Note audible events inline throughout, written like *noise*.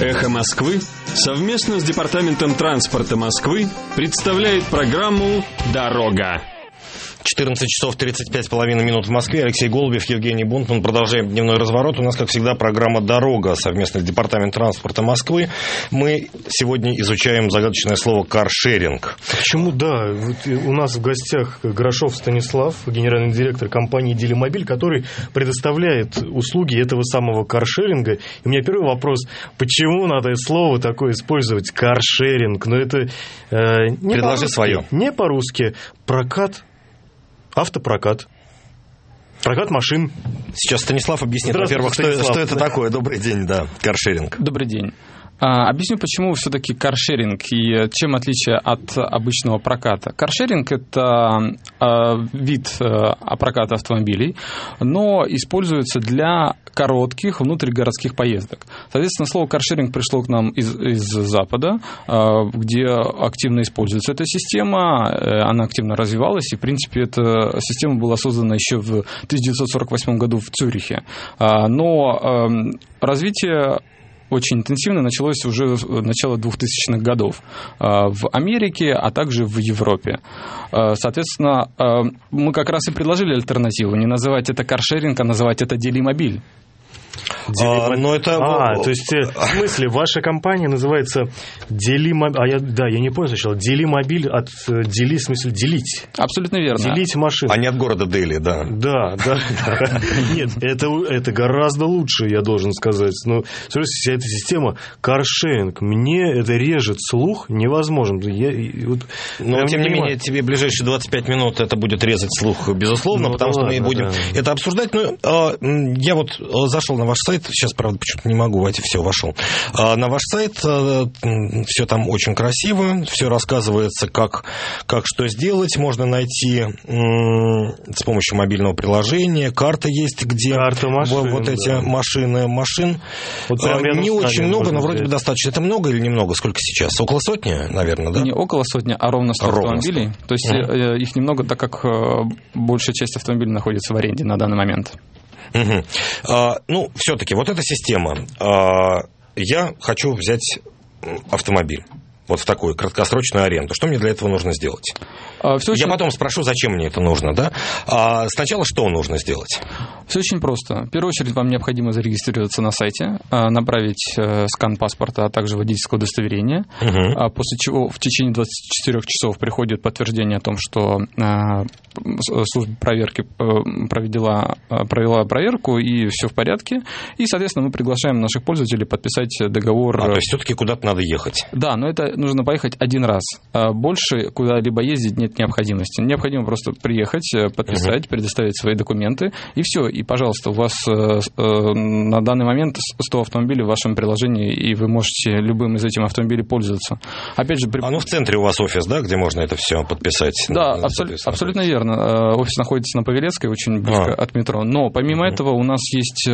Эхо Москвы совместно с Департаментом транспорта Москвы представляет программу «Дорога». 14 часов 35 с половиной минут в Москве. Алексей Голубев, Евгений Бунтман. Продолжаем дневной разворот. У нас, как всегда, программа «Дорога» совместно с Департаментом транспорта Москвы. Мы сегодня изучаем загадочное слово «каршеринг». Почему, да. Вот у нас в гостях Грошов Станислав, генеральный директор компании «Делимобиль», который предоставляет услуги этого самого каршеринга. И у меня первый вопрос. Почему надо слово такое использовать «каршеринг»? Но это э, не Предложи свое. Не по-русски. Прокат автопрокат. Прокат машин. Сейчас Станислав объяснит, во-первых, что, что это такое. Добрый день, да, каршеринг. Добрый день. А, объясню, почему все-таки каршеринг и чем отличие от обычного проката. Каршеринг – это а, вид а, проката автомобилей, но используется для коротких внутригородских поездок. Соответственно, слово каршеринг пришло к нам из, из Запада, где активно используется эта система, э, она активно развивалась, и, в принципе, эта система была создана еще в 1948 году в Цюрихе. Но развитие очень интенсивно началось уже с начала 2000-х годов в Америке, а также в Европе. Соответственно, мы как раз и предложили альтернативу, не называть это каршеринг, а называть это делимобиль. А, но это... А, то есть, э, в смысле, ваша компания называется Делимобиль... А я, да, я не понял сначала. Делимобиль от э, дели, в смысле, делить. Абсолютно верно. Делить машину. А не от города Дели, да. Да, да. Нет, это, это гораздо лучше, я должен сказать. Но, смотрите, вся эта система каршеринг, мне это режет слух невозможно. Я, вот, Но, тем не менее, тебе ближайшие 25 минут это будет резать слух, безусловно, ну, потому что мы будем это обсуждать. Но а, я вот зашел на ваш сайт, сейчас, правда, почему-то не могу войти, все, вошел. А на ваш сайт э, все там очень красиво, все рассказывается, как, как что сделать. Можно найти с помощью мобильного приложения, карта есть, где карта машин, вот эти да. машины, машин. Вот а, не очень много, но вроде бы достаточно. Это много или немного? Сколько сейчас? Около сотни, наверное, да? Не около сотни, а ровно 100 ровно автомобилей. 100. То есть mm. их немного, так как э, большая часть автомобилей находится в аренде на данный момент. Угу. А, ну, все-таки вот эта система. А, я хочу взять автомобиль вот в такую краткосрочную аренду. Что мне для этого нужно сделать? А, все очень... Я потом спрошу, зачем мне это нужно, да? А сначала что нужно сделать? Все очень просто. В первую очередь вам необходимо зарегистрироваться на сайте, а, направить э, скан паспорта, а также водительского удостоверения, угу. после чего в течение 24 часов приходит подтверждение о том, что а, служба проверки э, провела, провела проверку и все в порядке. И, соответственно, мы приглашаем наших пользователей подписать договор. А, то есть все-таки куда-то надо ехать? Да, но это нужно поехать один раз. Больше куда-либо ездить нет нет необходимости. Необходимо просто приехать, э, подписать, угу. предоставить свои документы, и все. И, пожалуйста, у вас э, э, на данный момент 100 автомобилей в вашем приложении, и вы можете любым из этих автомобилей пользоваться. Опять же, при... А ну в центре у вас офис, да, где можно это все подписать? Да, абсол... абсолютно верно. Офис находится на Павелецкой, очень близко а. от метро. Но помимо угу. этого у нас есть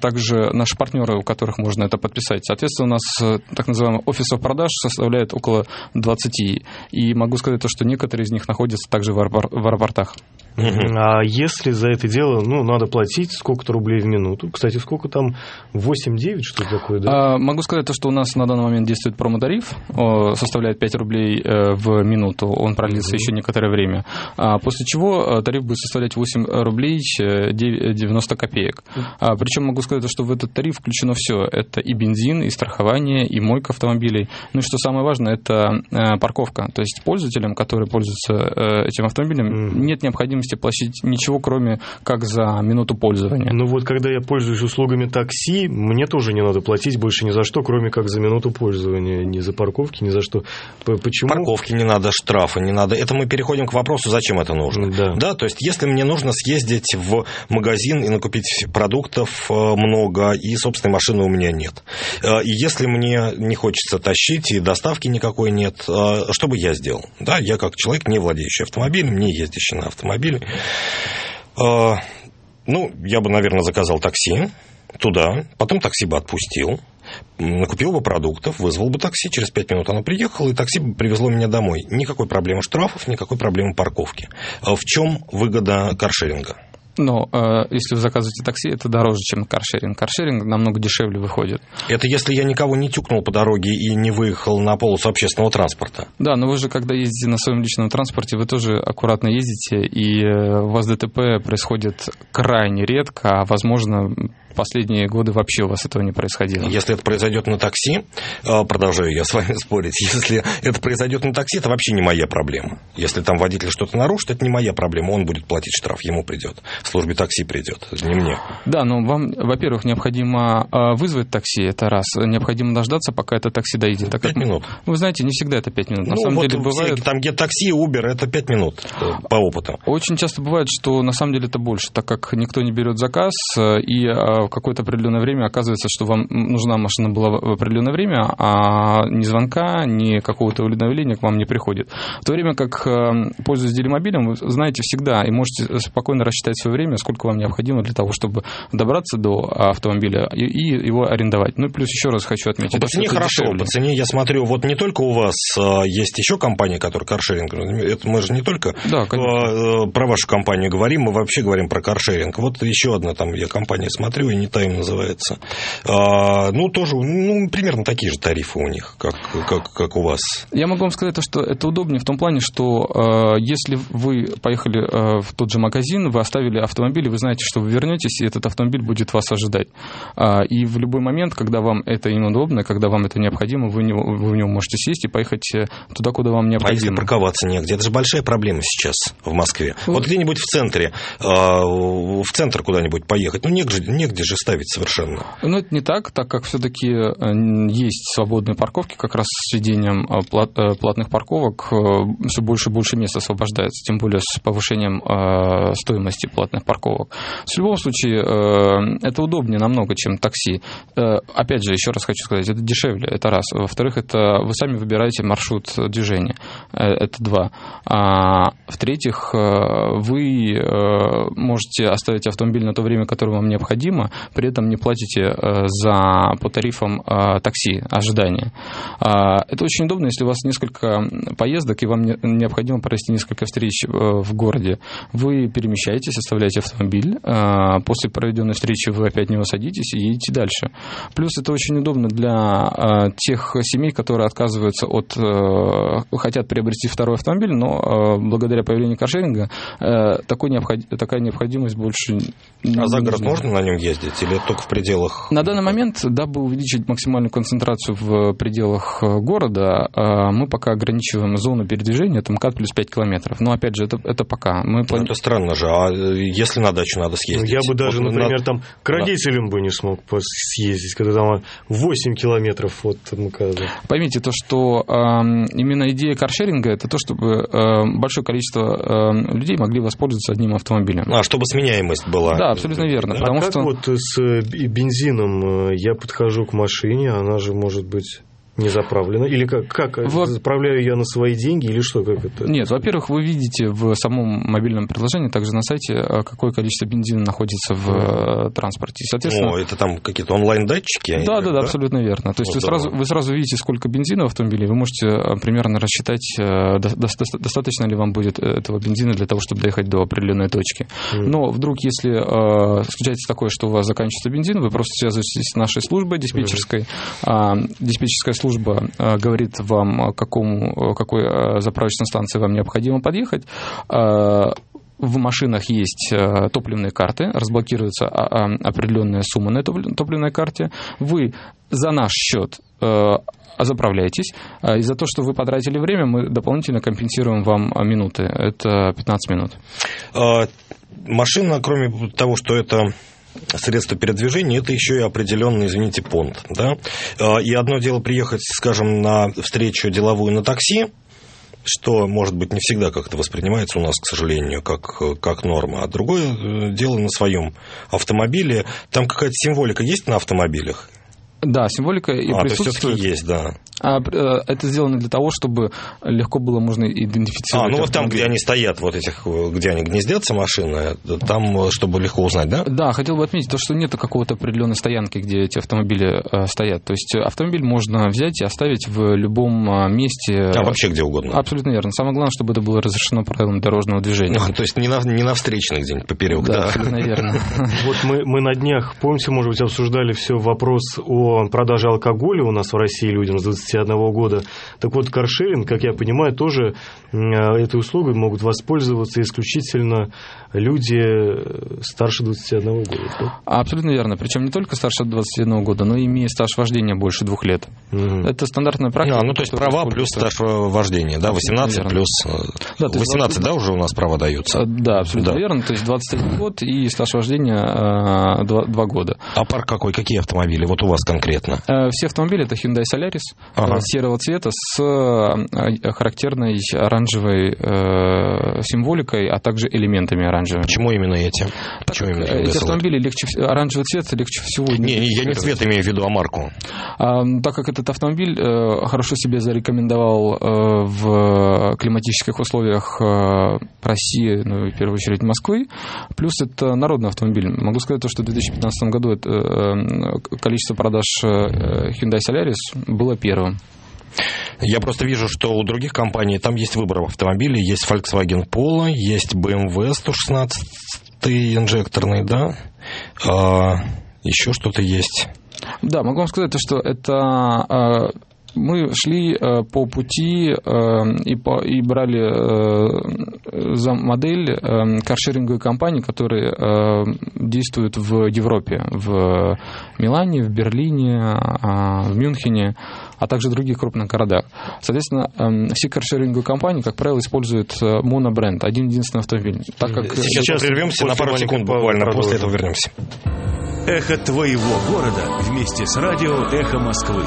также наши партнеры, у которых можно это подписать. Соответственно, у нас так называемый офисов продаж составляет около 20. И могу сказать то, что некоторые некоторые из них находятся также в, аэропортах. А если за это дело, ну, надо платить сколько-то рублей в минуту? Кстати, сколько там? 8-9, что такое, да? А, могу сказать то, что у нас на данный момент действует промо-тариф, составляет 5 рублей э, в минуту, он продлится mm-hmm. еще некоторое время. А, после чего э, тариф будет составлять 8 рублей 90 э, копеек. А, причем могу сказать, что в этот тариф включено все. Это и бензин, и страхование, и мойка автомобилей. Ну и что самое важное, это парковка. То есть пользователям, которые пользуются этим автомобилем, mm-hmm. нет необходимости необходимости платить ничего, кроме как за минуту пользования. Ну вот, когда я пользуюсь услугами такси, мне тоже не надо платить больше ни за что, кроме как за минуту пользования, ни за парковки, ни за что. Почему? Парковки не надо, штрафы не надо. Это мы переходим к вопросу, зачем это нужно. Да. да, то есть, если мне нужно съездить в магазин и накупить продуктов э, много, и собственной машины у меня нет. Э, и если мне не хочется тащить, и доставки никакой нет, э, что бы я сделал? Да, я как человек, не владеющий автомобилем, не ездящий на автомобиле, автомобиле. А, ну, я бы, наверное, заказал такси туда, потом такси бы отпустил, накупил бы продуктов, вызвал бы такси, через пять минут оно приехало, и такси бы привезло меня домой. Никакой проблемы штрафов, никакой проблемы парковки. А в чем выгода каршеринга? Но э, если вы заказываете такси, это дороже, чем каршеринг. Каршеринг намного дешевле выходит. Это если я никого не тюкнул по дороге и не выехал на полосу общественного транспорта. Да, но вы же, когда ездите на своем личном транспорте, вы тоже аккуратно ездите, и э, у вас ДТП происходит крайне редко, а возможно последние годы вообще у вас этого не происходило. Если это произойдет на такси, э, продолжаю я с вами *laughs* спорить, если это произойдет на такси, это вообще не моя проблема. Если там водитель что-то нарушит, это не моя проблема, он будет платить штраф, ему придет, в службе такси придет, не мне. Да, но вам, во-первых, необходимо э, вызвать такси, это раз, необходимо дождаться, пока это такси доедет. Так пять минут. Вы знаете, не всегда это пять минут. На ну, самом вот деле бывает... Там, где такси, Uber, это пять минут э, по опыту. Очень часто бывает, что на самом деле это больше, так как никто не берет заказ, и какое-то определенное время оказывается, что вам нужна машина была в определенное время, а ни звонка, ни какого-то уведомления к вам не приходит. В то время как, э, пользуясь делимобилем, вы знаете всегда и можете спокойно рассчитать свое время, сколько вам необходимо для того, чтобы добраться до автомобиля и, и его арендовать. Ну, плюс еще раз хочу отметить. По цене хорошо, дешевле. по цене я смотрю, вот не только у вас э, есть еще компания, которая каршеринг, это мы же не только да, э, про вашу компанию говорим, мы вообще говорим про каршеринг. Вот еще одна там я компания смотрю, не тайм называется. А, ну, тоже, ну, примерно такие же тарифы у них, как, как, как у вас. Я могу вам сказать, что это удобнее в том плане, что э, если вы поехали э, в тот же магазин, вы оставили автомобиль, и вы знаете, что вы вернетесь, и этот автомобиль будет вас ожидать. Э, и в любой момент, когда вам это им удобно, когда вам это необходимо, вы, него, вы в него можете сесть и поехать э, туда, куда вам необходимо. А если парковаться негде? Это же большая проблема сейчас в Москве. Вот, вот где-нибудь в центре, э, в центр куда-нибудь поехать, ну, негде, негде же ставить совершенно. Ну, это не так, так как все-таки э, есть свободные парковки, как раз с введением э, э, платных парковок все больше и больше мест освобождается, тем более с повышением стоимости платных парковок. В любом случае, это удобнее намного, чем такси. Опять же, еще раз хочу сказать, это дешевле, это раз. Во-вторых, это вы сами выбираете маршрут движения, это два. А в-третьих, вы можете оставить автомобиль на то время, которое вам необходимо, при этом не платите э, за, по тарифам э, такси, ожидания. А, это очень удобно, если у вас несколько поездок, и вам необходимо провести несколько встреч э, в городе. Вы перемещаетесь, оставляете автомобиль, после проведенной встречи вы опять в него садитесь и едете дальше. Плюс это очень удобно для тех семей, которые отказываются от, хотят приобрести второй автомобиль, но благодаря появлению каршеринга такой необход, такая необходимость больше А за город можно на нем ездить или только в пределах? На данный момент, дабы увеличить максимальную концентрацию в пределах э, города, э, мы пока ограничиваем зону передвижения, это МКАД плюс 5 километров. Но опять же, это, это пока. Мы плани... Это странно же. А если на дачу надо съездить? Ну, я бы даже, вот, например, на... там к родителям бы не смог съездить, когда там 8 километров от МКАДа. Поймите, то, что э, именно идея каршеринга, это то, чтобы э, большое количество э, людей могли воспользоваться одним автомобилем. А, чтобы сменяемость была. Да, абсолютно верно. Да. Потому а как что... вот с бензином. Э, я подхожу к машине, она же может быть не заправлена? Или как? как вот. Заправляю я на свои деньги или что? Как это? Нет, во-первых, вы видите в самом мобильном приложении, также на сайте, э, какое количество бензина находится в mm. транспорте. Соответственно, О, это там какие-то онлайн-датчики? Да, да, да, абсолютно верно. То есть вы сразу, вы сразу видите, сколько бензина в автомобиле, вы можете примерно рассчитать, достаточно ли вам будет этого бензина для того, чтобы доехать до определенной точки. Mm. Но вдруг, если э, случается такое, что у вас заканчивается бензин, вы просто связываетесь с нашей службой диспетчерской. Mm. Диспетчерская служба служба э, говорит вам, какому, какой э, заправочной станции вам необходимо подъехать, э, в машинах есть топливные карты, разблокируется а, а, определенная сумма на топливной карте. Вы за наш счет заправляетесь. И за то, что вы потратили время, мы дополнительно компенсируем вам минуты. Это 15 минут. Машина, кроме того, что это средство передвижения, это еще и определенный, извините, понт. Да? А, и одно дело приехать, скажем, на встречу деловую на такси, что, может быть, не всегда как-то воспринимается у нас, к сожалению, как, как норма. А другое э, дело на своем автомобиле. Там какая-то символика есть на автомобилях? Да, символика и а, присутствует. То есть, есть, да. А, э, это сделано для того, чтобы легко было можно идентифицировать. А, ну вот там, где они стоят, вот этих, где они гнездятся, машины, там, э, чтобы легко узнать, да? Да, хотел бы отметить то, что нет какого-то определенной стоянки, где эти автомобили э, стоят. То есть автомобиль можно взять и оставить в любом месте. А вообще где угодно. Абсолютно верно. Самое главное, чтобы это было разрешено правилам дорожного движения. А, то есть не на, не на встречных где-нибудь поперек, да? Да, абсолютно верно. *laughs* *laughs* Вот мы, мы на днях, помните, может быть, обсуждали все вопрос о продаже алкоголя у нас в России людям с 21 года. Так вот, каршеринг, как я понимаю, тоже э, этой услугой могут воспользоваться исключительно люди э, старше 21 года. Да? Абсолютно верно. Причем не только старше 21 года, но и имея стаж вождения больше двух лет. Угу. Это стандартная практика. А, ну, то есть права плюс стаж вождения, да, 18 верно. плюс... Э, да, 18, 20... да, уже у нас права даются? Да, абсолютно да. верно. То есть 21 год и стаж вождения 2, 2 года. А парк какой? Какие автомобили? Вот у вас конкретно. Все автомобили это Hyundai Solaris ага. серого цвета с характерной оранжевой символикой, а также элементами оранжевыми. Почему именно эти? Так, Почему именно эти автомобили легче, оранжевый цвет легче всего... Не, не я не цвет имею в виду, а марку. А, так как этот автомобиль э, хорошо себе зарекомендовал э, в климатических условиях э, России, ну, в первую очередь Москвы, плюс это народный автомобиль. Могу сказать, что в 2015 году это, количество продаж Hyundai Solaris было первым. Я просто вижу, что у других компаний там есть выбор автомобилей. Есть Volkswagen Polo, есть BMW 116 инжекторный, да. А, еще что-то есть. Да, могу вам сказать, что это а, мы шли э, по пути э, и, по, и брали э, за модель каршеринговой компании, которые действуют в Европе, в Милане, в Берлине, в Мюнхене, а также в других крупных городах. Соответственно, все каршеринговые компании, как правило, используют монобренд, один единственный автомобиль. Так как... Сейчас, Сейчас прервемся на пару секунд буквально, после этого вернемся. Эхо твоего города вместе с радио Эхо Москвы.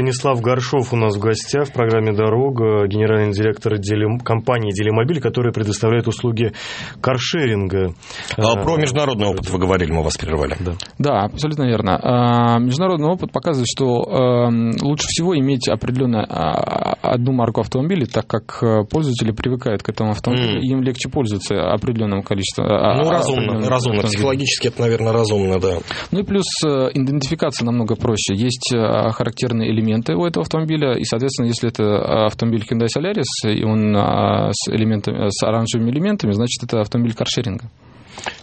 Станислав Горшов у нас в гостях в программе «Дорога», генеральный директор дели... компании «Делимобиль», которая предоставляет услуги каршеринга. А, про международный опыт вы говорили, мы вас прервали. Да, да абсолютно верно. А, международный опыт показывает, что эм, лучше всего иметь определенно а, одну марку автомобиля, так как э, пользователи привыкают к этому автомобилю, mm. им легче пользоваться определенным количеством. Ну, разумно, разумно. Психологически это, наверное, разумно, да. Ну и плюс э, идентификация намного проще. Есть э, характерные элементы у этого автомобиля, и, соответственно, если это автомобиль Hyundai Solaris, и он а, с, элементами, с оранжевыми элементами, значит, это автомобиль каршеринга.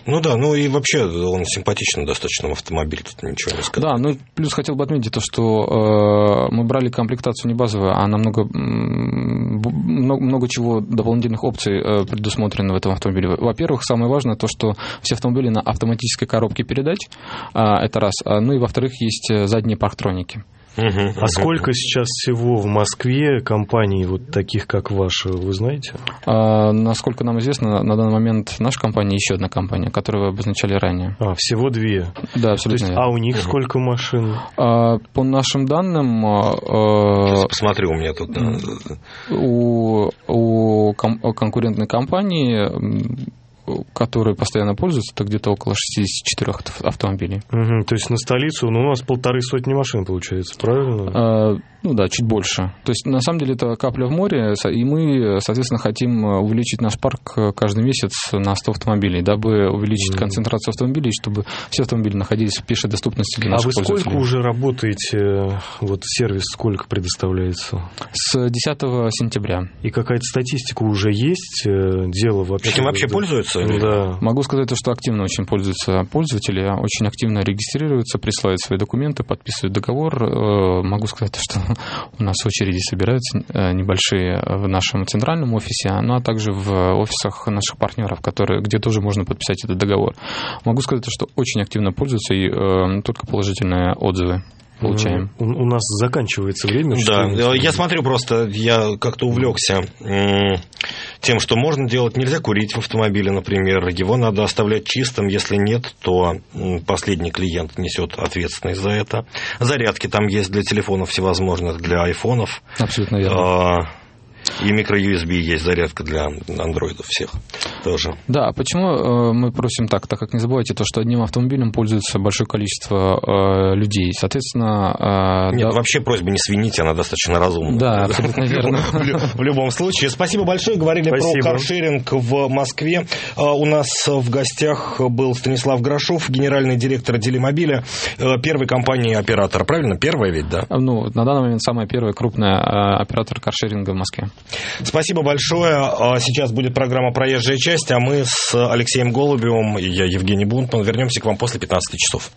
Ну да, ну и вообще он симпатичный достаточно автомобиль, тут ничего не сказать. Да, ну плюс хотел бы отметить то, что э, мы брали комплектацию не базовую, а намного много, много чего дополнительных опций э, предусмотрено в этом автомобиле. Во-первых, самое важное то, что все автомобили на автоматической коробке передач, э, это раз. А, ну и во-вторых, есть э, задние парктроники. Угу, а сколько сейчас всего в Москве компаний вот таких, как ваша, вы знаете? А, насколько нам известно, на данный момент наша компания еще одна компания, которую вы обозначали ранее. А, всего две? Да, абсолютно. То есть, а у них сколько машин? А, по нашим данным... А, посмотрю, у меня тут... У, у ком- конкурентной компании которые постоянно пользуются, это где-то около 64 автомобилей. Угу, то есть на столицу ну, у нас полторы сотни машин получается, правильно? А, ну да, чуть больше. То есть на самом деле это капля в море, и мы, соответственно, хотим увеличить наш парк каждый месяц на 100 автомобилей, дабы увеличить угу. концентрацию автомобилей, чтобы все автомобили находились в пешей доступности для а наших. А вы сколько уже работаете, вот сервис сколько предоставляется? С 10 сентября. И какая-то статистика уже есть? Э, дело вообще? Этим вообще пользуются? пользуются? Да. Могу сказать, что активно очень пользуются пользователи, очень активно регистрируются, присылают свои документы, подписывают договор. Э, могу сказать, что у нас очереди собираются э, небольшие в нашем центральном офисе, ну а также в офисах наших партнеров, которые, где тоже можно подписать этот договор. Могу сказать, что очень активно пользуются и э, только положительные отзывы получаем. У, у нас заканчивается время. Да, я смотрю просто, я как-то увлекся тем, что можно делать. Нельзя курить в автомобиле, например. Его надо оставлять чистым. Если нет, то последний клиент несет ответственность за это. Зарядки там есть для телефонов всевозможных, для айфонов. Абсолютно верно. А, И микро-USB есть зарядка для андроидов всех тоже. Да, почему э, мы просим так? Так как не забывайте то, что одним автомобилем пользуется большое количество э, людей. Соответственно... Э, Нет, да... вообще просьба не свините, она достаточно разумна. Да, абсолютно *laughs* верно. *laughs* В любом случае. Спасибо большое. Говорили про каршеринг в Москве. У нас в гостях был Станислав Грошов, генеральный директор Делимобиля, первой компании оператора. Правильно? Первая ведь, да? Ну, на данный момент самая первая крупная оператор каршеринга в Москве. Спасибо большое. А сейчас будет программа «Проезжая часть», а мы с Алексеем Голубевым и я, Евгений Бунтман, вернемся к вам после 15 часов.